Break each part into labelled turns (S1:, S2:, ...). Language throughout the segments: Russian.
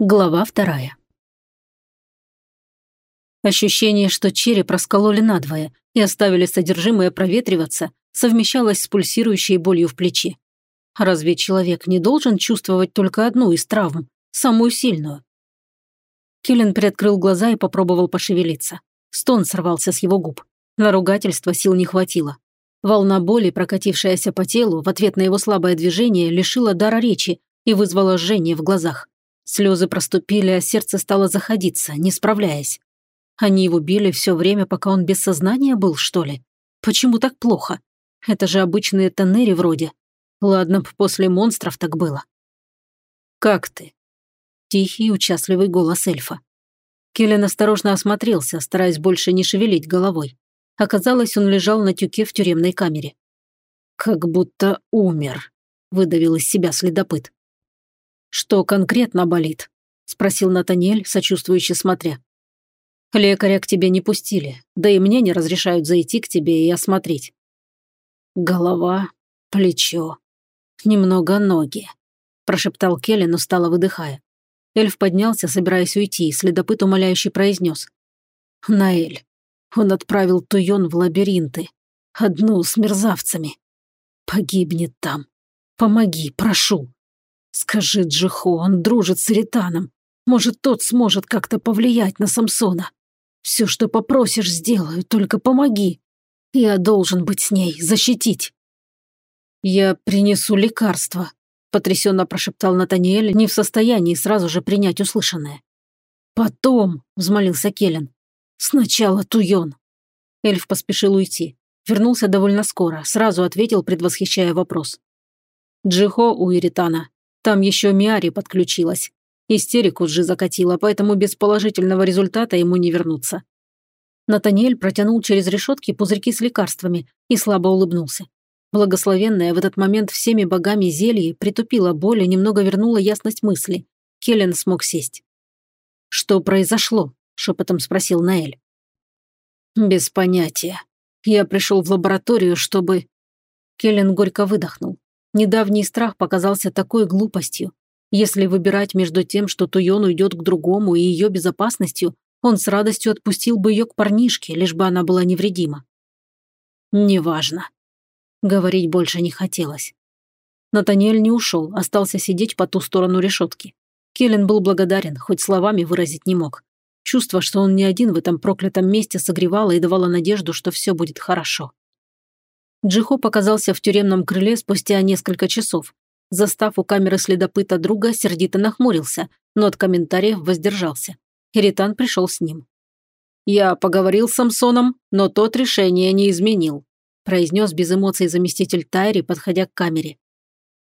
S1: Глава вторая. Ощущение, что череп раскололи надвое и оставили содержимое проветриваться, совмещалось с пульсирующей болью в плече. Разве человек не должен чувствовать только одну из травм, самую сильную? Келлен приоткрыл глаза и попробовал пошевелиться. Стон сорвался с его губ. На ругательство сил не хватило. Волна боли, прокатившаяся по телу, в ответ на его слабое движение, лишила дара речи и вызвала жжение в глазах. Слезы проступили, а сердце стало заходиться, не справляясь. Они его били все время, пока он без сознания был, что ли? Почему так плохо? Это же обычные тоннери вроде. Ладно б после монстров так было. «Как ты?» Тихий, участливый голос эльфа. Келлен осторожно осмотрелся, стараясь больше не шевелить головой. Оказалось, он лежал на тюке в тюремной камере. «Как будто умер», – выдавил из себя следопыт. «Что конкретно болит?» – спросил Натаниэль, сочувствующе смотря. «Лекаря к тебе не пустили, да и мне не разрешают зайти к тебе и осмотреть». «Голова, плечо, немного ноги», – прошептал Келлен, устало выдыхая. Эльф поднялся, собираясь уйти, и следопыт умоляющий произнес. «Наэль, он отправил Туйон в лабиринты, одну с мерзавцами. Погибнет там. Помоги, прошу». Скажи Джихо, он дружит с Ританом. Может, тот сможет как-то повлиять на Самсона. Все, что попросишь, сделаю, только помоги. Я должен быть с ней, защитить. Я принесу лекарство, потрясенно прошептал Натаниэль, не в состоянии сразу же принять услышанное. Потом, взмолился Келлен. Сначала Туйон. Эльф поспешил уйти. Вернулся довольно скоро, сразу ответил, предвосхищая вопрос. Джихо у Иритана. Там еще Миари подключилась. Истерику Джи закатила, поэтому без положительного результата ему не вернуться. Натаниэль протянул через решетки пузырьки с лекарствами и слабо улыбнулся. Благословенная в этот момент всеми богами зелье притупила боль и немного вернула ясность мысли. Келлен смог сесть. «Что произошло?» – шепотом спросил Наэль. «Без понятия. Я пришел в лабораторию, чтобы...» Келлен горько выдохнул. Недавний страх показался такой глупостью. Если выбирать между тем, что Туйон уйдет к другому и ее безопасностью, он с радостью отпустил бы ее к парнишке, лишь бы она была невредима. Неважно. Говорить больше не хотелось. Натаниэль не ушел, остался сидеть по ту сторону решетки. Келлен был благодарен, хоть словами выразить не мог. Чувство, что он не один в этом проклятом месте, согревало и давало надежду, что все будет хорошо. Джихо показался в тюремном крыле спустя несколько часов. Застав у камеры следопыта друга, сердито нахмурился, но от комментариев воздержался. Иритан пришел с ним. «Я поговорил с Самсоном, но тот решение не изменил», произнес без эмоций заместитель Тайри, подходя к камере.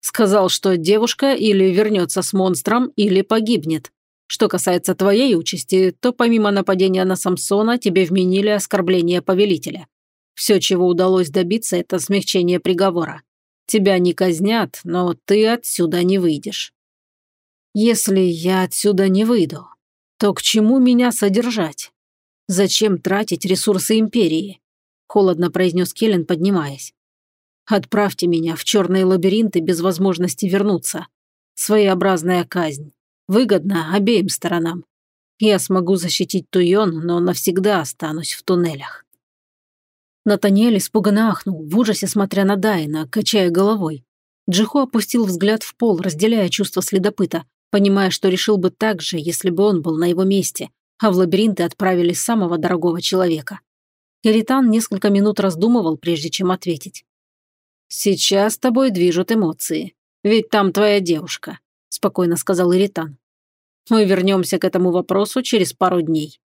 S1: «Сказал, что девушка или вернется с монстром, или погибнет. Что касается твоей участи, то помимо нападения на Самсона тебе вменили оскорбление повелителя. Все, чего удалось добиться, это смягчение приговора. Тебя не казнят, но ты отсюда не выйдешь. Если я отсюда не выйду, то к чему меня содержать? Зачем тратить ресурсы империи? Холодно произнес Келлен, поднимаясь. Отправьте меня в черные лабиринты без возможности вернуться. Своеобразная казнь. Выгодно обеим сторонам. Я смогу защитить Туйон, но навсегда останусь в туннелях. Натаниэль испуганно ахнул, в ужасе смотря на Дайна, качая головой. Джихо опустил взгляд в пол, разделяя чувства следопыта, понимая, что решил бы так же, если бы он был на его месте, а в лабиринты отправили самого дорогого человека. Иритан несколько минут раздумывал, прежде чем ответить. «Сейчас тобой движут эмоции. Ведь там твоя девушка», – спокойно сказал Иритан. «Мы вернемся к этому вопросу через пару дней».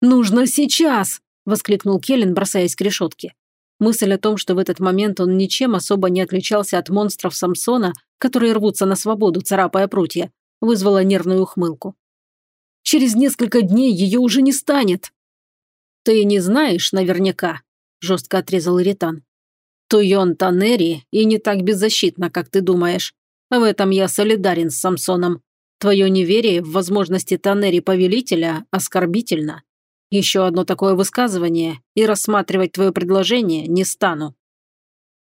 S1: «Нужно сейчас!» – воскликнул Келлен, бросаясь к решетке. Мысль о том, что в этот момент он ничем особо не отличался от монстров Самсона, которые рвутся на свободу, царапая прутья, вызвала нервную ухмылку. «Через несколько дней ее уже не станет!» «Ты не знаешь наверняка», – жестко отрезал Иритан. «Туйон Танери и не так беззащитна, как ты думаешь. В этом я солидарен с Самсоном. Твое неверие в возможности Танери Повелителя оскорбительно. Еще одно такое высказывание, и рассматривать твое предложение не стану».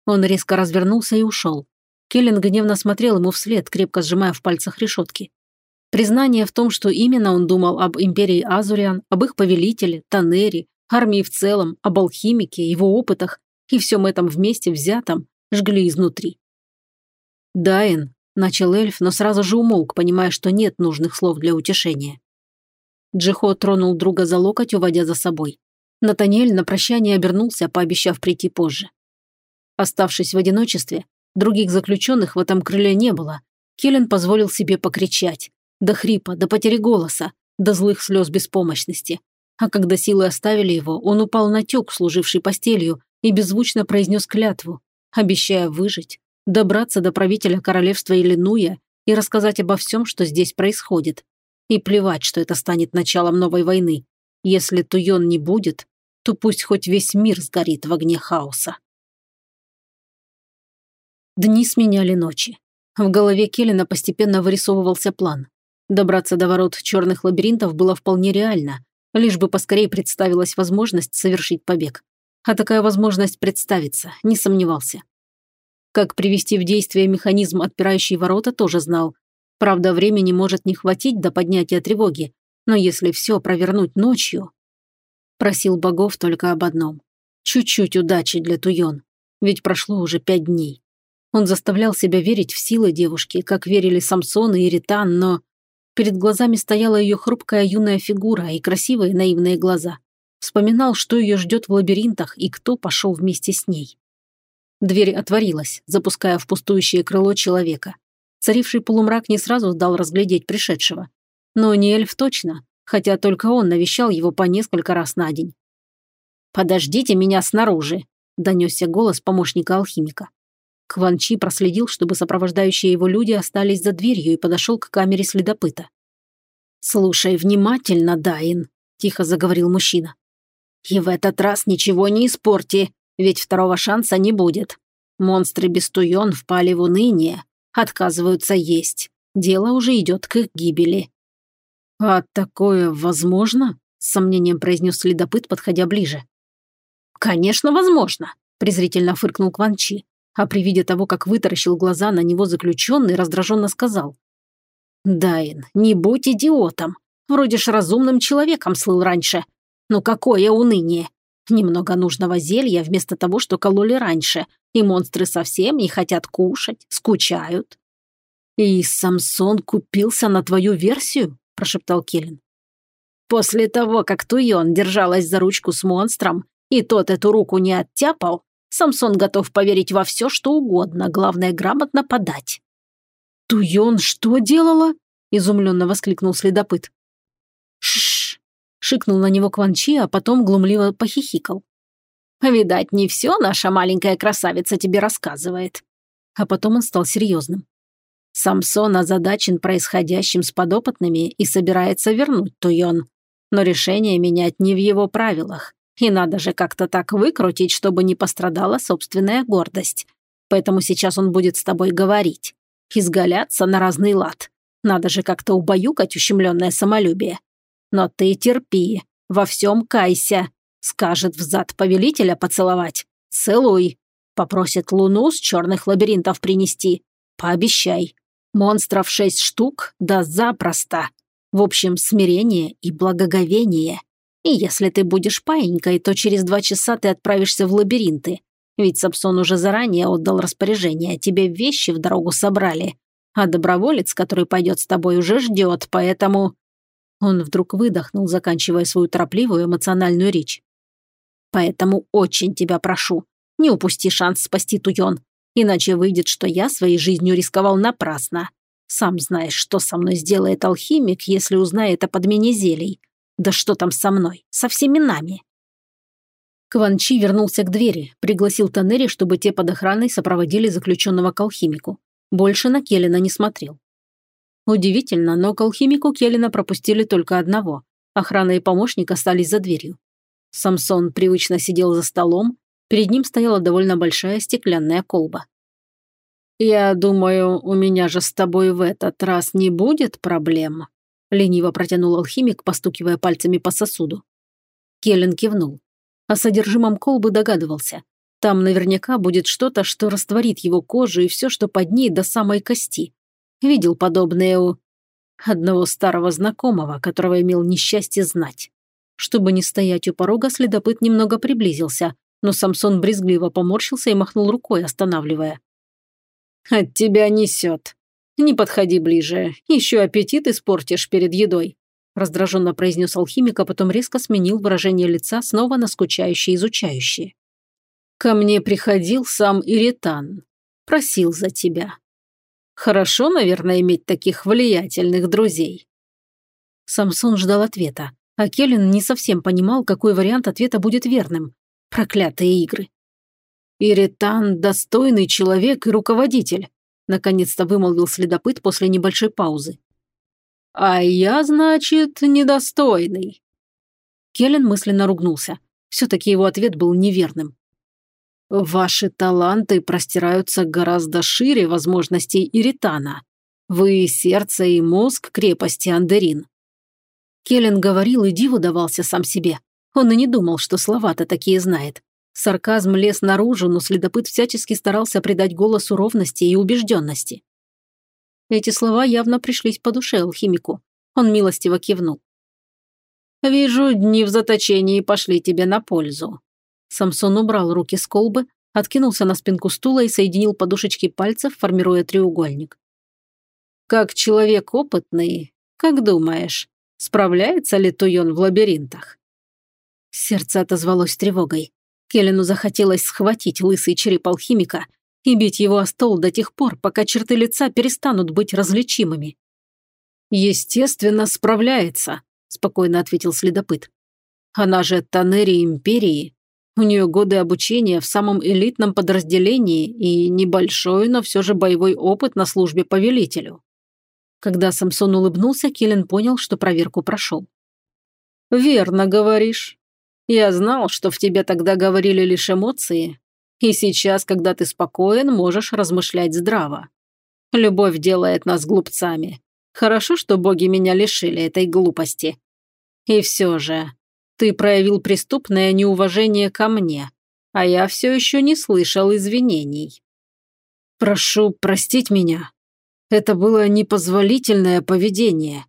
S1: Он резко развернулся и ушел. Келлен гневно смотрел ему вслед, крепко сжимая в пальцах решетки. Признание в том, что именно он думал об империи Азуриан, об их повелителе, Танери, армии в целом, об алхимике, его опытах и всем этом вместе взятом, жгли изнутри. «Дайн», – начал эльф, но сразу же умолк, понимая, что нет нужных слов для утешения. Джихо тронул друга за локоть, уводя за собой. Натаниэль на прощание обернулся, пообещав прийти позже. Оставшись в одиночестве, других заключенных в этом крыле не было. Келлен позволил себе покричать. До хрипа, до потери голоса, до злых слез беспомощности. А когда силы оставили его, он упал на тюк, служивший постелью, и беззвучно произнес клятву, обещая выжить, добраться до правителя королевства Иллинуя и рассказать обо всем, что здесь происходит. И плевать, что это станет началом новой войны. Если Туйон не будет, то пусть хоть весь мир сгорит в огне хаоса. Дни сменяли ночи. В голове Келлина постепенно вырисовывался план. Добраться до ворот черных лабиринтов было вполне реально, лишь бы поскорее представилась возможность совершить побег. А такая возможность представится, не сомневался. Как привести в действие механизм, отпирающий ворота, тоже знал. Правда, времени может не хватить до поднятия тревоги, но если все провернуть ночью... Просил богов только об одном. Чуть-чуть удачи для Туйон, ведь прошло уже пять дней. Он заставлял себя верить в силы девушки, как верили Самсон и Иритан, но... Перед глазами стояла ее хрупкая юная фигура и красивые наивные глаза. Вспоминал, что ее ждет в лабиринтах и кто пошел вместе с ней. Дверь отворилась, запуская в пустующее крыло человека. Царивший полумрак не сразу дал разглядеть пришедшего. Но не эльф точно, хотя только он навещал его по несколько раз на день. «Подождите меня снаружи», – донесся голос помощника алхимика. Кванчи проследил, чтобы сопровождающие его люди остались за дверью и подошел к камере следопыта. «Слушай внимательно, Дайн», – тихо заговорил мужчина. «И в этот раз ничего не испорти, ведь второго шанса не будет. Монстры без туен впали в уныние, отказываются есть. Дело уже идет к их гибели. «А такое возможно?» – с сомнением произнес следопыт, подходя ближе. «Конечно, возможно», – презрительно фыркнул Кванчи, а при виде того, как вытаращил глаза на него заключенный, раздраженно сказал. «Дайн, не будь идиотом. Вроде ж разумным человеком слыл раньше. Ну какое уныние. Немного нужного зелья вместо того, что кололи раньше, и монстры совсем не хотят кушать, скучают. И Самсон купился на твою версию? прошептал Келлен. После того, как Туйон держалась за ручку с монстром, и тот эту руку не оттяпал, Самсон готов поверить во все, что угодно, главное грамотно подать. «Туйон что делала?» – изумленно воскликнул следопыт. Шикнул на него Кванчи, а потом глумливо похихикал. «Видать, не все наша маленькая красавица тебе рассказывает». А потом он стал серьезным. Самсон озадачен происходящим с подопытными и собирается вернуть Туйон. Но решение менять не в его правилах. И надо же как-то так выкрутить, чтобы не пострадала собственная гордость. Поэтому сейчас он будет с тобой говорить. Изгаляться на разный лад. Надо же как-то убаюкать ущемленное самолюбие. Но ты терпи, во всем кайся. Скажет взад повелителя поцеловать. Целуй. Попросит луну с черных лабиринтов принести. Пообещай. Монстров шесть штук, да запросто. В общем, смирение и благоговение. И если ты будешь паинькой, то через два часа ты отправишься в лабиринты. Ведь Сапсон уже заранее отдал распоряжение, тебе вещи в дорогу собрали. А доброволец, который пойдет с тобой, уже ждет, поэтому...» Он вдруг выдохнул, заканчивая свою торопливую эмоциональную речь. «Поэтому очень тебя прошу, не упусти шанс спасти Туйон. Иначе выйдет, что я своей жизнью рисковал напрасно. Сам знаешь, что со мной сделает алхимик, если узнает о подмене зелий. Да что там со мной? Со всеми нами. Кванчи вернулся к двери, пригласил Танери, чтобы те под охраной сопроводили заключенного к алхимику. Больше на Келлина не смотрел. Удивительно, но к алхимику Келлина пропустили только одного. Охрана и помощник остались за дверью. Самсон привычно сидел за столом, Перед ним стояла довольно большая стеклянная колба. «Я думаю, у меня же с тобой в этот раз не будет проблем», лениво протянул алхимик, постукивая пальцами по сосуду. Келлен кивнул. О содержимом колбы догадывался. Там наверняка будет что-то, что растворит его кожу и все, что под ней до самой кости. Видел подобное у... Одного старого знакомого, которого имел несчастье знать. Чтобы не стоять у порога, следопыт немного приблизился, но Самсон брезгливо поморщился и махнул рукой, останавливая. «От тебя несет. Не подходи ближе, еще аппетит испортишь перед едой», раздраженно произнес алхимик, а потом резко сменил выражение лица снова на скучающее изучающее. «Ко мне приходил сам Иритан. Просил за тебя. Хорошо, наверное, иметь таких влиятельных друзей». Самсон ждал ответа, а Келлен не совсем понимал, какой вариант ответа будет верным. Проклятые игры. «Иритан – достойный человек и руководитель», – наконец-то вымолвил следопыт после небольшой паузы. «А я, значит, недостойный». Келлен мысленно ругнулся. Все-таки его ответ был неверным. «Ваши таланты простираются гораздо шире возможностей Иритана. Вы сердце и мозг крепости Андерин». Келлен говорил и диву давался сам себе. Он и не думал, что слова-то такие знает. Сарказм лез наружу, но следопыт всячески старался придать голосу ровности и убежденности. Эти слова явно пришлись по душе алхимику. Он милостиво кивнул. «Вижу, дни в заточении пошли тебе на пользу». Самсон убрал руки с колбы, откинулся на спинку стула и соединил подушечки пальцев, формируя треугольник. «Как человек опытный, как думаешь, справляется ли Туйон в лабиринтах?» Сердце отозвалось тревогой. Келлену захотелось схватить лысый череп алхимика и бить его о стол до тех пор, пока черты лица перестанут быть различимыми. «Естественно, справляется», – спокойно ответил следопыт. «Она же Танери Империи. У нее годы обучения в самом элитном подразделении и небольшой, но все же боевой опыт на службе повелителю». Когда Самсон улыбнулся, Келлен понял, что проверку прошел. «Верно говоришь. Я знал, что в тебе тогда говорили лишь эмоции, и сейчас, когда ты спокоен, можешь размышлять здраво. Любовь делает нас глупцами. Хорошо, что боги меня лишили этой глупости. И все же, ты проявил преступное неуважение ко мне, а я все еще не слышал извинений. Прошу простить меня. Это было непозволительное поведение.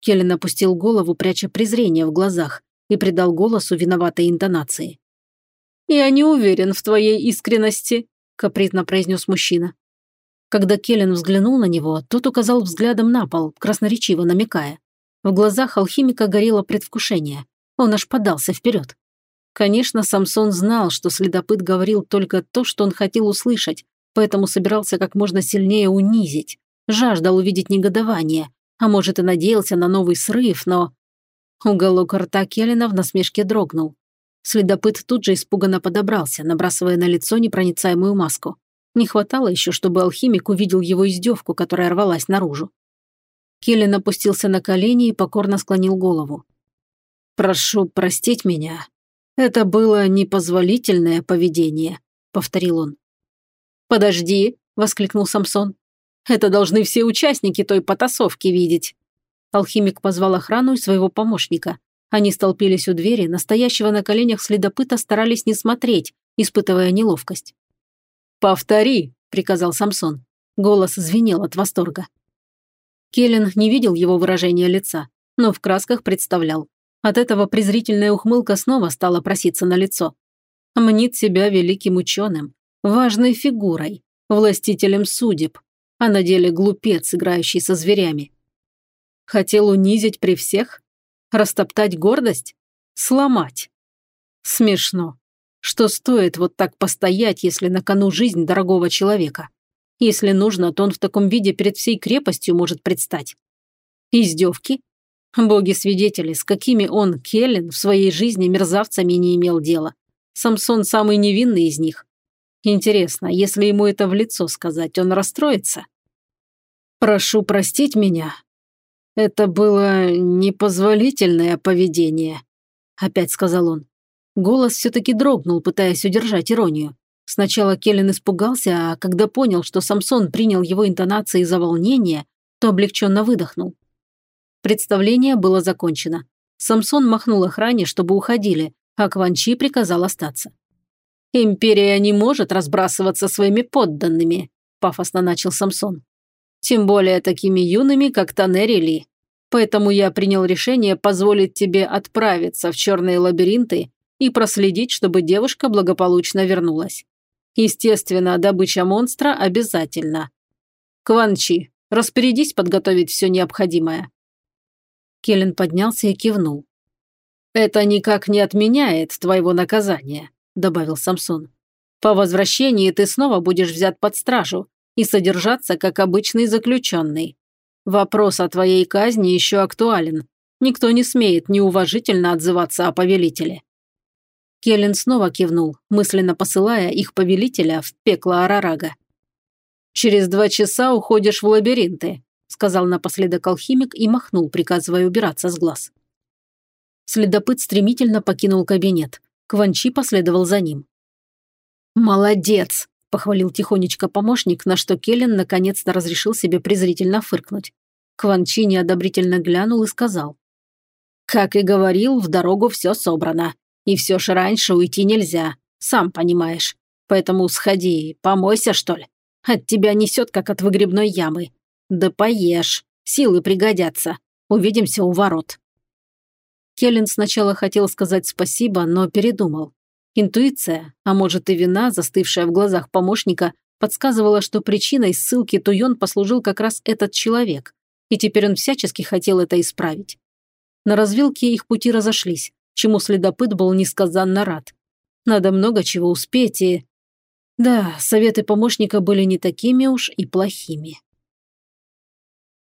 S1: Келлен опустил голову, пряча презрение в глазах, и придал голосу виноватой интонации. «Я не уверен в твоей искренности», – капризно произнес мужчина. Когда Келлен взглянул на него, тот указал взглядом на пол, красноречиво намекая. В глазах алхимика горело предвкушение. Он аж подался вперед. Конечно, Самсон знал, что следопыт говорил только то, что он хотел услышать, поэтому собирался как можно сильнее унизить. Жаждал увидеть негодование, а может и надеялся на новый срыв, но... Уголок рта Келлина в насмешке дрогнул. Следопыт тут же испуганно подобрался, набрасывая на лицо непроницаемую маску. Не хватало еще, чтобы алхимик увидел его издевку, которая рвалась наружу. Келлен опустился на колени и покорно склонил голову. «Прошу простить меня. Это было непозволительное поведение», — повторил он. «Подожди», — воскликнул Самсон. «Это должны все участники той потасовки видеть». Алхимик позвал охрану и своего помощника. Они столпились у двери, настоящего на коленях следопыта старались не смотреть, испытывая неловкость. «Повтори», – приказал Самсон. Голос звенел от восторга. Келлен не видел его выражения лица, но в красках представлял. От этого презрительная ухмылка снова стала проситься на лицо. Мнит себя великим ученым, важной фигурой, властителем судеб, а на деле глупец, играющий со зверями. Хотел унизить при всех? Растоптать гордость? Сломать? Смешно. Что стоит вот так постоять, если на кону жизнь дорогого человека? Если нужно, то он в таком виде перед всей крепостью может предстать. Издевки? Боги-свидетели, с какими он, Келлен, в своей жизни мерзавцами не имел дела. Самсон самый невинный из них. Интересно, если ему это в лицо сказать, он расстроится? «Прошу простить меня, «Это было непозволительное поведение», – опять сказал он. Голос все-таки дрогнул, пытаясь удержать иронию. Сначала Келлен испугался, а когда понял, что Самсон принял его интонации за волнение, то облегченно выдохнул. Представление было закончено. Самсон махнул охране, чтобы уходили, а Кванчи приказал остаться. «Империя не может разбрасываться своими подданными», – пафосно начал Самсон. Тем более такими юными, как Танери Ли. Поэтому я принял решение позволить тебе отправиться в черные лабиринты и проследить, чтобы девушка благополучно вернулась. Естественно, добыча монстра обязательно. Кванчи, распорядись подготовить все необходимое. Келлен поднялся и кивнул. «Это никак не отменяет твоего наказания», – добавил Самсон. «По возвращении ты снова будешь взят под стражу и содержаться как обычный заключенный. Вопрос о твоей казни еще актуален. Никто не смеет неуважительно отзываться о повелителе». Келлен снова кивнул, мысленно посылая их повелителя в пекло Арарага. «Через два часа уходишь в лабиринты», сказал напоследок алхимик и махнул, приказывая убираться с глаз. Следопыт стремительно покинул кабинет. Кванчи последовал за ним. «Молодец!» – похвалил тихонечко помощник, на что Келлен наконец-то разрешил себе презрительно фыркнуть. Кванчи неодобрительно глянул и сказал. «Как и говорил, в дорогу все собрано. И все ж раньше уйти нельзя, сам понимаешь. Поэтому сходи, помойся, что ли. От тебя несет, как от выгребной ямы. Да поешь, силы пригодятся. Увидимся у ворот». Келлен сначала хотел сказать спасибо, но передумал. Интуиция, а может и вина, застывшая в глазах помощника, подсказывала, что причиной ссылки Туйон послужил как раз этот человек, и теперь он всячески хотел это исправить. На развилке их пути разошлись, чему следопыт был несказанно рад. Надо много чего успеть и... Да, советы помощника были не такими уж и плохими.